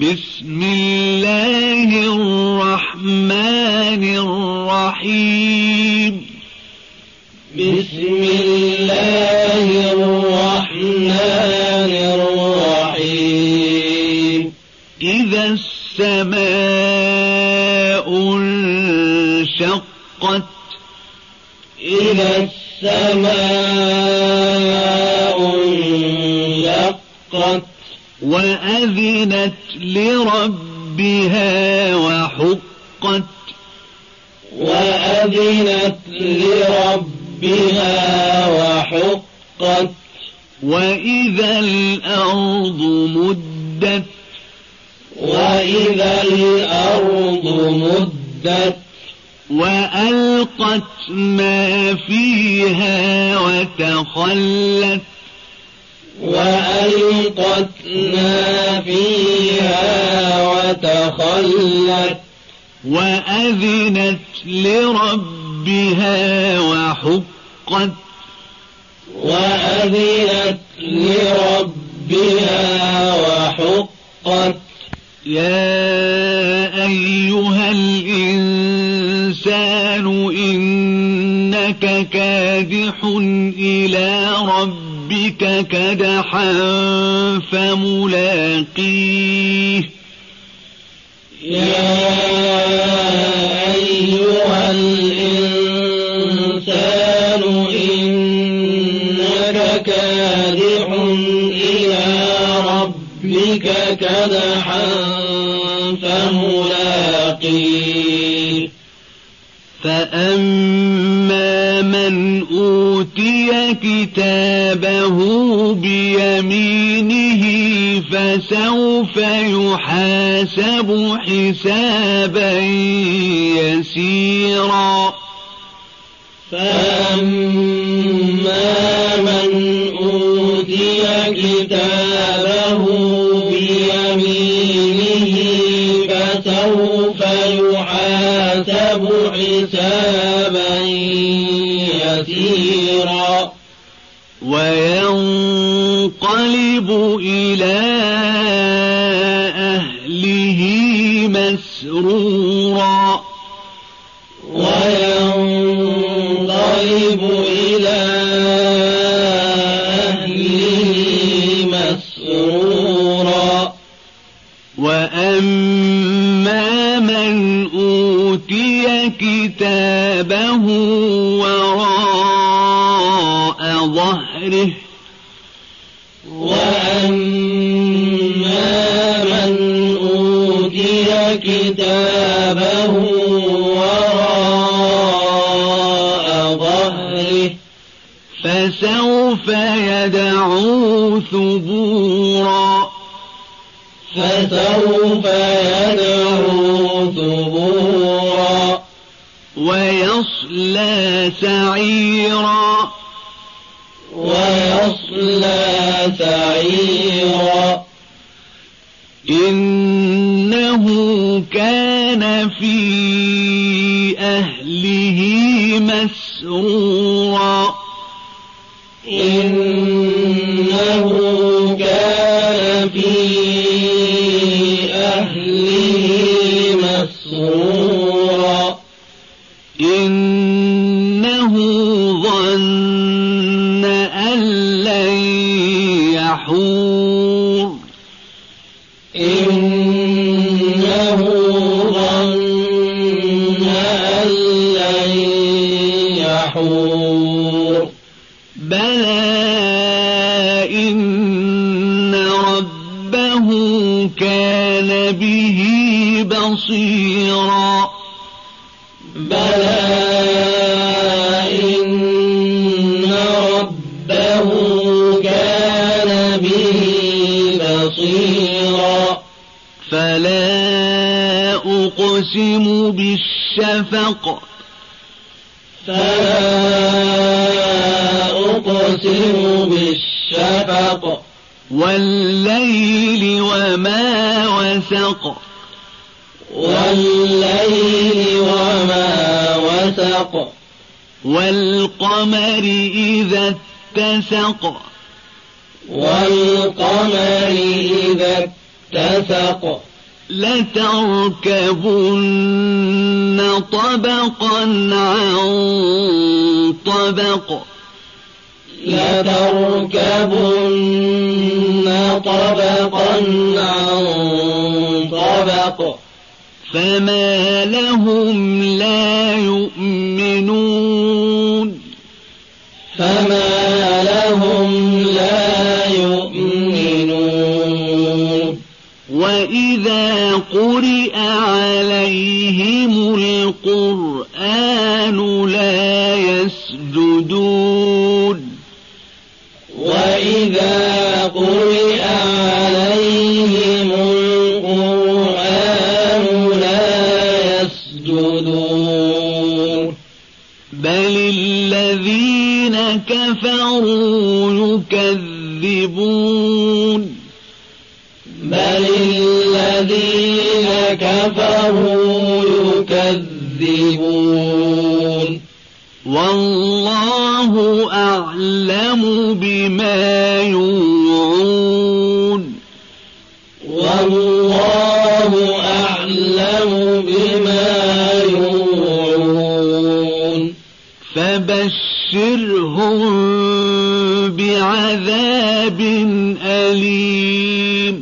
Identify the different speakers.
Speaker 1: بسم الله الرحمن الرحيم.
Speaker 2: بسم الله الرحمن الرحيم.
Speaker 1: إذا السماء انشقت
Speaker 2: إذا السماء انشقت
Speaker 1: وأذنت لربها وحقت
Speaker 2: وأذنت لربها وحقت
Speaker 1: وإذا الأرض مدت
Speaker 2: وإذا الأرض مدت
Speaker 1: وألقت ما فيها وتخلت
Speaker 2: وألقت ما فيها وتخلت
Speaker 1: وأذنت لربها وحقت
Speaker 2: وأذنت لربها وحقت
Speaker 1: يا أيها الإنسان إنك كادح إلى ربك كدحا فملاقيه
Speaker 2: يا أيها الإنسان إنك كادح إلى ربك كدحا فملاقيه.
Speaker 1: فأما من أوتي كتابه بيمينه فسوف يحاسب حسابا يسيرا.
Speaker 2: فأما من أوتي كتابه بيمينه فسوف يحاسب حسابا
Speaker 1: وينقلب إلى أهله مسرورا.
Speaker 2: وينقلب إلى أهله مسرورا.
Speaker 1: وأما من أوتي كتابه وراء ظهره
Speaker 2: وأما من أوتي كتابه وراء ظهره
Speaker 1: فسوف يدعو ثبورا.
Speaker 2: فسوف يدعو ثبورا.
Speaker 1: ويصلى سعيرا.
Speaker 2: ويصلى سعيرا
Speaker 1: إنه كان في أهله مسرورا يحور بلى إن ربه كان به بصيرا.
Speaker 2: بلى إن ربه كان به بصيرا.
Speaker 1: فلا أقسم بالشفق
Speaker 2: فلا أقسم بالشفق
Speaker 1: والليل وما وسق.
Speaker 2: والليل وما وسق.
Speaker 1: والقمر إذا اتسق.
Speaker 2: والقمر إذا واتسق
Speaker 1: لتركبن طبقا عن طبق.
Speaker 2: لتركبن طبقا عن طبق.
Speaker 1: فما لهم لا يؤمنون.
Speaker 2: فما
Speaker 1: قرئ عليهم القرآن لا يسجدون
Speaker 2: وإذا قرئ عليهم القرآن لا يسجدون
Speaker 1: بل الذين كفروا يكذبون
Speaker 2: بل الذين كفروا يكذبون.
Speaker 1: والله أعلم بما يوعون.
Speaker 2: والله أعلم بما يوعون.
Speaker 1: فبشرهم بعذاب أليم.